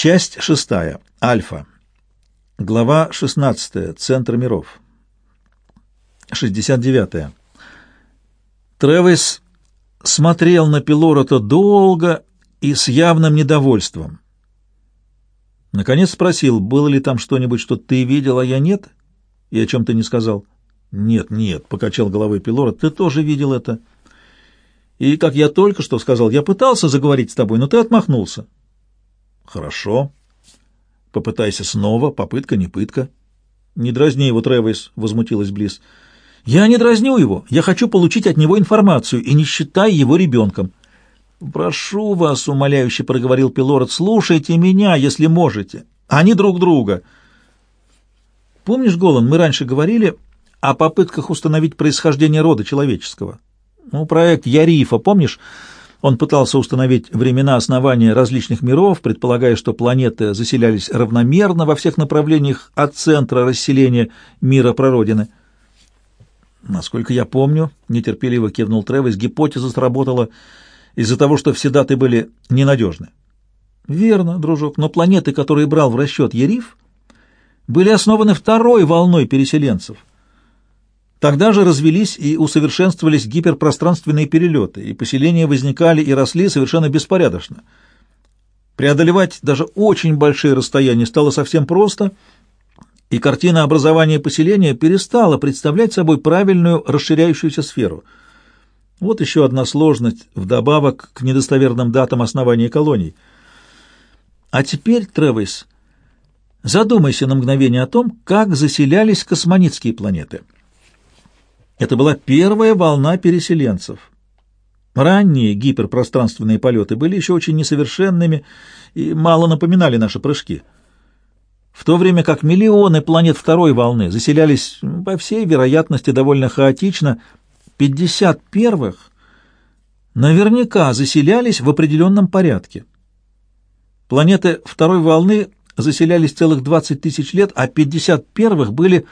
Часть шестая. Альфа. Глава 16. Центр миров. 69. Тревис смотрел на Пилорота долго и с явным недовольством. Наконец спросил, было ли там что-нибудь, что ты видел, а я нет? И о чем ты не сказал? Нет, нет, покачал головой Пилорот, ты тоже видел это. И, как я только что сказал, я пытался заговорить с тобой, но ты отмахнулся. Хорошо. Попытайся снова, попытка не пытка. Не дразни его, Тревис, возмутилась Близ. Я не дразню его, я хочу получить от него информацию и не считай его ребенком. «Прошу вас», — умоляюще проговорил Пилород, — «слушайте меня, если можете, а не друг друга». Помнишь, Голан, мы раньше говорили о попытках установить происхождение рода человеческого? Ну, проект Ярифа, помнишь? Он пытался установить времена основания различных миров, предполагая, что планеты заселялись равномерно во всех направлениях от центра расселения мира прародины. Насколько я помню, нетерпеливо кивнул Тревис, гипотеза сработала из-за того, что все даты были ненадежны. Верно, дружок, но планеты, которые брал в расчет Ериф, были основаны второй волной переселенцев. Тогда же развелись и усовершенствовались гиперпространственные перелеты, и поселения возникали и росли совершенно беспорядочно. Преодолевать даже очень большие расстояния стало совсем просто, и картина образования поселения перестала представлять собой правильную расширяющуюся сферу. Вот еще одна сложность вдобавок к недостоверным датам основания колоний. А теперь, Тревис, задумайся на мгновение о том, как заселялись космонитские планеты – это была первая волна переселенцев. Ранние гиперпространственные полеты были еще очень несовершенными и мало напоминали наши прыжки. В то время как миллионы планет второй волны заселялись, по всей вероятности, довольно хаотично, 50 первых наверняка заселялись в определенном порядке. Планеты второй волны заселялись целых 20 тысяч лет, а 50 первых были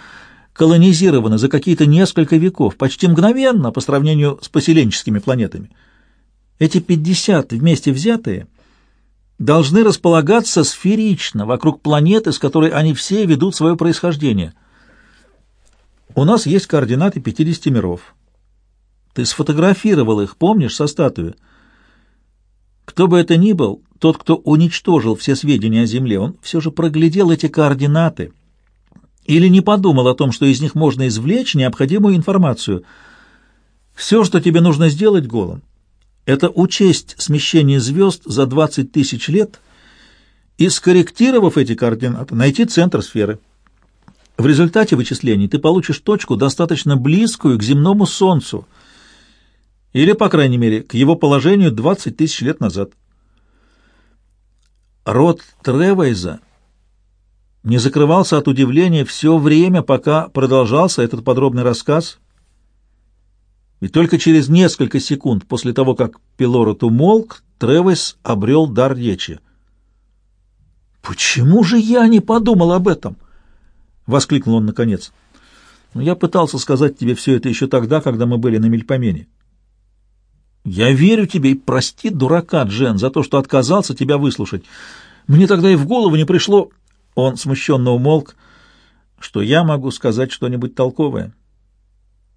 колонизированы за какие-то несколько веков, почти мгновенно по сравнению с поселенческими планетами. Эти 50 вместе взятые должны располагаться сферично вокруг планеты, с которой они все ведут свое происхождение. У нас есть координаты 50 миров. Ты сфотографировал их, помнишь, со статуи? Кто бы это ни был, тот, кто уничтожил все сведения о Земле, он все же проглядел эти координаты — или не подумал о том, что из них можно извлечь необходимую информацию. Все, что тебе нужно сделать, Голом, это учесть смещение звезд за 20 тысяч лет и, скорректировав эти координаты, найти центр сферы. В результате вычислений ты получишь точку, достаточно близкую к земному Солнцу, или, по крайней мере, к его положению 20 тысяч лет назад. Род Тревейза не закрывался от удивления все время, пока продолжался этот подробный рассказ. И только через несколько секунд после того, как Пилорот умолк, Тревес обрел дар речи. «Почему же я не подумал об этом?» — воскликнул он наконец. «Но я пытался сказать тебе все это еще тогда, когда мы были на Мельпомене. Я верю тебе и прости дурака, Джен, за то, что отказался тебя выслушать. Мне тогда и в голову не пришло...» Он смущенно умолк. «Что я могу сказать что-нибудь толковое?»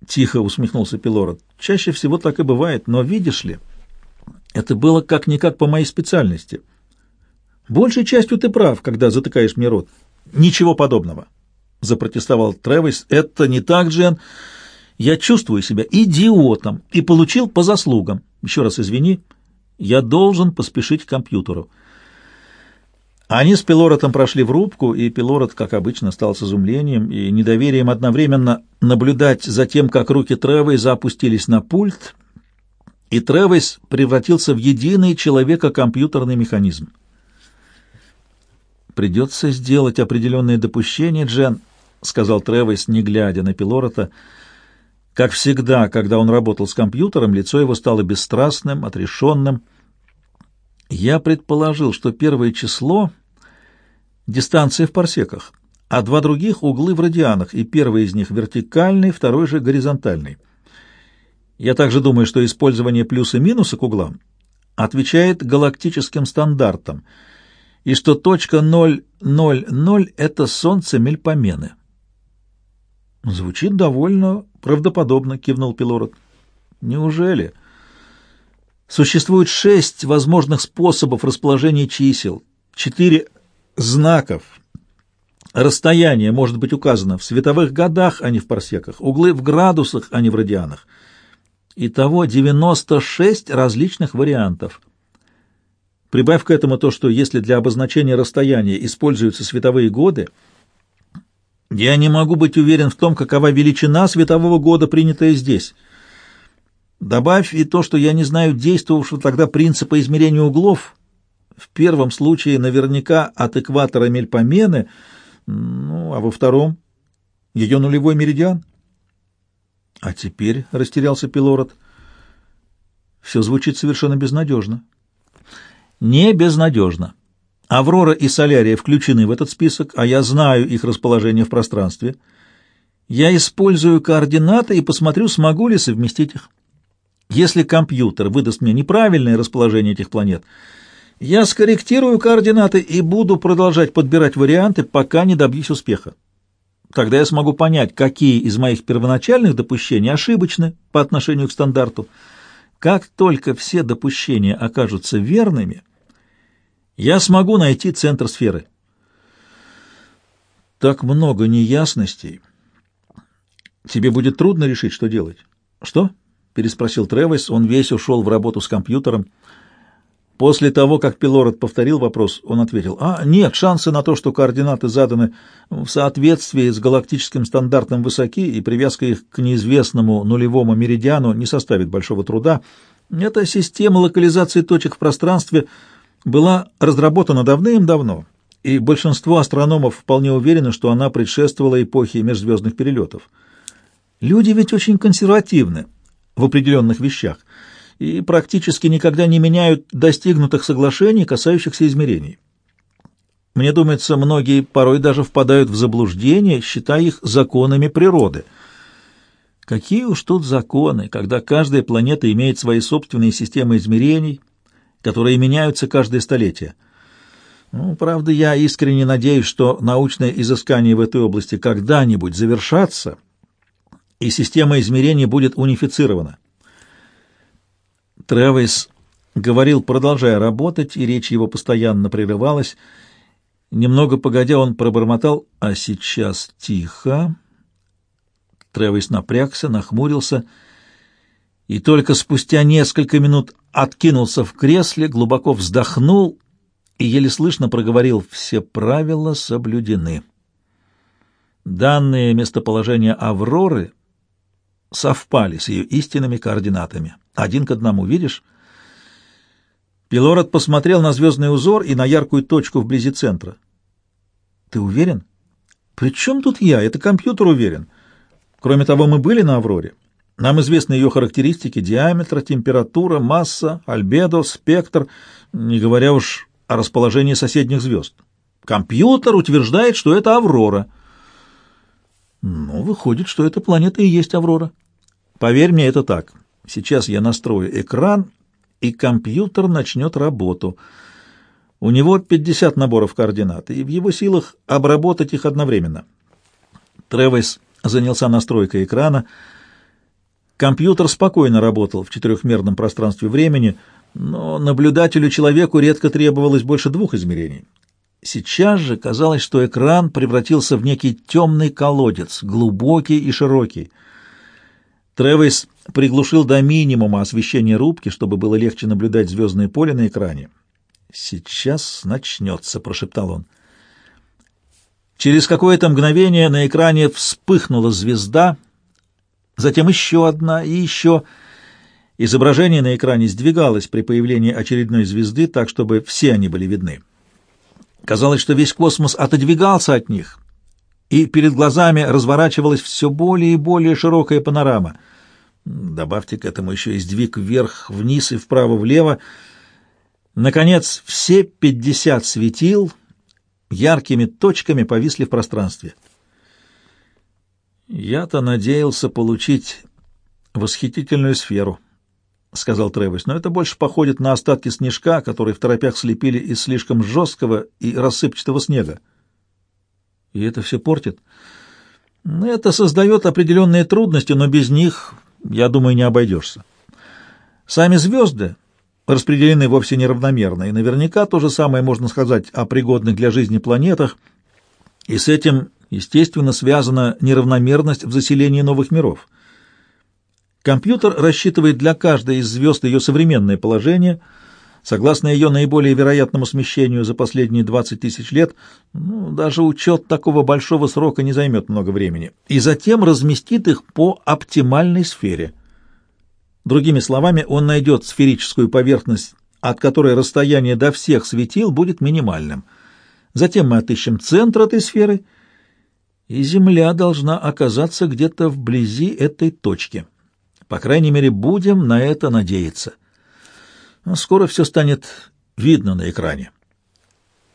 Тихо усмехнулся Пилород. «Чаще всего так и бывает, но видишь ли, это было как-никак по моей специальности. Большей частью ты прав, когда затыкаешь мне рот. Ничего подобного!» Запротестовал Тревис. «Это не так, Джен. Я чувствую себя идиотом и получил по заслугам. Еще раз извини, я должен поспешить к компьютеру». Они с Пилоротом прошли в рубку, и Пилорот, как обычно, стал с изумлением и недоверием одновременно наблюдать за тем, как руки Тревейза опустились на пульт, и Тревейс превратился в единый человека-компьютерный механизм. «Придется сделать определенные допущения, Джен», — сказал Тревейс, не глядя на Пилорота. Как всегда, когда он работал с компьютером, лицо его стало бесстрастным, отрешенным. «Я предположил, что первое число...» Дистанция в парсеках, а два других — углы в радианах, и первый из них вертикальный, второй же горизонтальный. Я также думаю, что использование плюса и минуса к углам отвечает галактическим стандартам, и что точка 000 — это солнце Мельпомены. Звучит довольно правдоподобно, кивнул Пилород. Неужели? Существует шесть возможных способов расположения чисел, четыре знаков. Расстояние может быть указано в световых годах, а не в парсеках, углы в градусах, а не в радианах. Итого 96 различных вариантов. Прибавь к этому то, что если для обозначения расстояния используются световые годы, я не могу быть уверен в том, какова величина светового года, принятая здесь. Добавь и то, что я не знаю действовавшего тогда принципа измерения углов. В первом случае наверняка от экватора Мельпомены, ну, а во втором — ее нулевой меридиан. А теперь растерялся Пилород. Все звучит совершенно безнадежно. Не безнадежно. Аврора и Солярия включены в этот список, а я знаю их расположение в пространстве. Я использую координаты и посмотрю, смогу ли совместить их. Если компьютер выдаст мне неправильное расположение этих планет, я скорректирую координаты и буду продолжать подбирать варианты, пока не добьюсь успеха. Тогда я смогу понять, какие из моих первоначальных допущений ошибочны по отношению к стандарту. Как только все допущения окажутся верными, я смогу найти центр сферы. Так много неясностей. Тебе будет трудно решить, что делать. Что? переспросил Тревис. Он весь ушел в работу с компьютером. После того, как Пилород повторил вопрос, он ответил, «А, нет, шансы на то, что координаты заданы в соответствии с галактическим стандартом высоки, и привязка их к неизвестному нулевому меридиану не составит большого труда. Эта система локализации точек в пространстве — была разработана давным-давно, и большинство астрономов вполне уверены, что она предшествовала эпохе межзвездных перелетов. Люди ведь очень консервативны в определенных вещах и практически никогда не меняют достигнутых соглашений, касающихся измерений. Мне думается, многие порой даже впадают в заблуждение, считая их законами природы. Какие уж тут законы, когда каждая планета имеет свои собственные системы измерений, которые меняются каждое столетие. Ну, правда, я искренне надеюсь, что научные изыскания в этой области когда-нибудь завершатся, и система измерений будет унифицирована. Тревис говорил, продолжая работать, и речь его постоянно прерывалась. Немного погодя, он пробормотал, а сейчас тихо. Тревис напрягся, нахмурился и только спустя несколько минут откинулся в кресле, глубоко вздохнул и еле слышно проговорил «Все правила соблюдены». Данные местоположения Авроры совпали с ее истинными координатами. Один к одному, видишь? Пилород посмотрел на звездный узор и на яркую точку вблизи центра. «Ты уверен?» «При чем тут я? Это компьютер уверен. Кроме того, мы были на Авроре. Нам известны ее характеристики, диаметр, температура, масса, альбедо, спектр, не говоря уж о расположении соседних звезд. Компьютер утверждает, что это Аврора. Ну, выходит, что эта планета и есть Аврора. Поверь мне, это так. Сейчас я настрою экран, и компьютер начнет работу. У него 50 наборов координат, и в его силах обработать их одновременно. Тревис занялся настройкой экрана, Компьютер спокойно работал в четырехмерном пространстве времени, но наблюдателю-человеку редко требовалось больше двух измерений. Сейчас же казалось, что экран превратился в некий темный колодец, глубокий и широкий. Тревис приглушил до минимума освещение рубки, чтобы было легче наблюдать звездное поле на экране. «Сейчас начнется», — прошептал он. Через какое-то мгновение на экране вспыхнула звезда — затем еще одна и еще. Изображение на экране сдвигалось при появлении очередной звезды так, чтобы все они были видны. Казалось, что весь космос отодвигался от них, и перед глазами разворачивалась все более и более широкая панорама. Добавьте к этому еще и сдвиг вверх, вниз и вправо-влево. Наконец, все пятьдесят светил яркими точками повисли в пространстве. Я-то надеялся получить восхитительную сферу, — сказал Тревис, — но это больше походит на остатки снежка, который в торопях слепили из слишком жесткого и рассыпчатого снега. И это все портит? Это создает определенные трудности, но без них, я думаю, не обойдешься. Сами звезды распределены вовсе неравномерно, и наверняка то же самое можно сказать о пригодных для жизни планетах, и с этим, естественно, связана неравномерность в заселении новых миров. Компьютер рассчитывает для каждой из звезд ее современное положение, согласно ее наиболее вероятному смещению за последние 20 тысяч лет, ну, даже учет такого большого срока не займет много времени, и затем разместит их по оптимальной сфере – Другими словами, он найдет сферическую поверхность, от которой расстояние до всех светил будет минимальным. Затем мы отыщем центр этой сферы, и Земля должна оказаться где-то вблизи этой точки. По крайней мере, будем на это надеяться. Скоро все станет видно на экране.